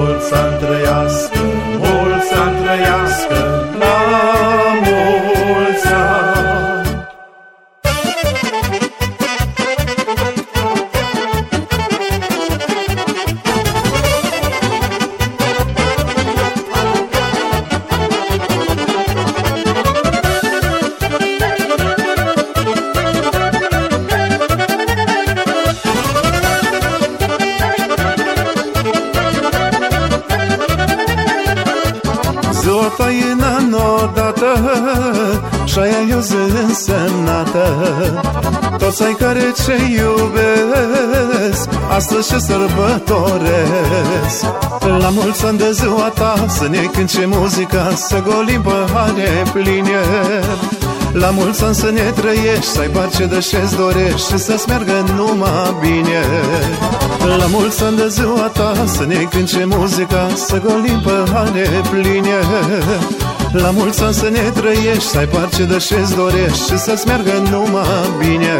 mulți ani trăiască, Ziua ta e în anul dată Și aia e o zi însemnată. Toți ai care ce iubesc Astăzi ce sărbătoresc. La mulți ani de ziua ta Să ne cânce muzica Să golim pahare pline la mulți ani să ne trăiești, să ai pace de ce-ți dorești Și să-ți meargă numai bine La mulți ani de ziua ta să ne cânce muzica Să golim pahare pline. La mulți ani să ne trăiești, să ai pace de ce-ți dorești Și să-ți meargă numai bine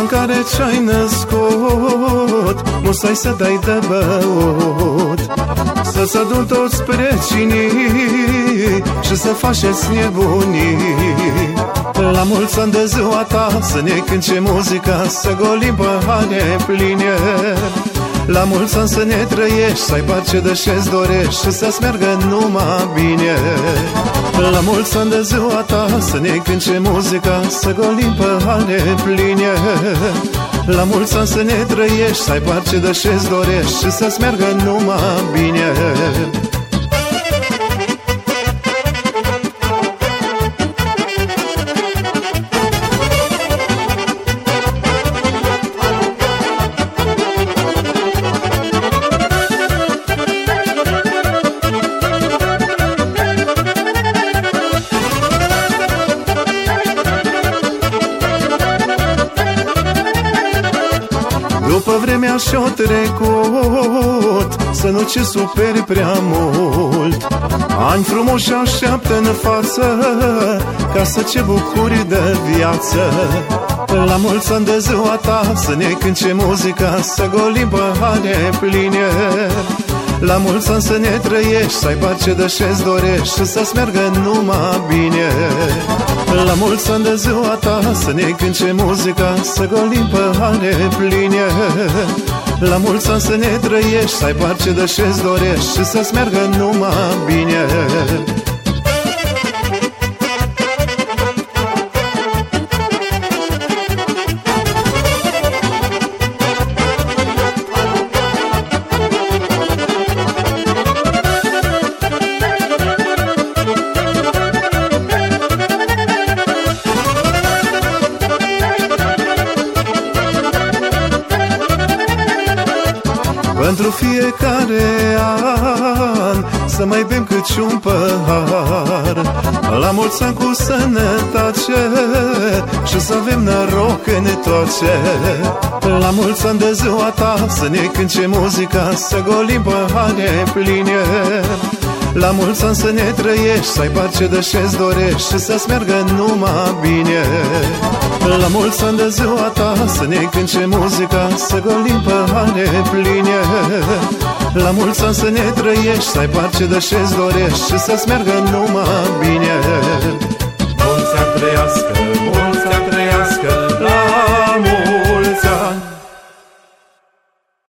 în care ce-ai născut. Musai să dai de băut Să-ți adun toți precinii Și să faceți nebunii. La mulți ani de ziua ta Să ne cânce muzica Să golim pahare pline la mulți ani să ne trăiești Să ai pace de ce-ți dorești Și să-ți meargă numai bine. La mulți ani de ziua ta Să ne cânce muzica Să golim pahare pline. La mulți ani să ne trăiești Să ai pace de ce-ți dorești Și să-ți meargă numai bine După vremea și-o trecut Să nu ce superi prea mult. Ani frumoși așteaptă în față Ca să ce bucuri de viață. La mulți ani de ziua ta Să ne cânce muzica Să golim pahare pline. La mulți ani să ne trăiești Să ai pace de ce-ți dorești Și să-ți meargă numai bine La mulți ani de ziua ta Să ne cânce muzica Să golim pahare pline. La mulți ani să ne trăiești Să ai pace de ce-ți dorești Și să-ți meargă numai bine Pentru fiecare an Să mai bem cât un pahar. La mulți ani cu sănătate Și să avem noroc în toate. La mulți ani de ziua ta Să ne cânce muzica Să golim pahare pline la mulți ani să ne trăiești Să ai pace de ce-ți dorești Și să-ți meargă numai bine. La mulți ani de ziua ta Să ne cânce muzica Să golim pahare pline. La mulți ani să ne trăiești Să ai pace de ce-ți dorești Și să-ți meargă numai bine. Mulți ani trăiască,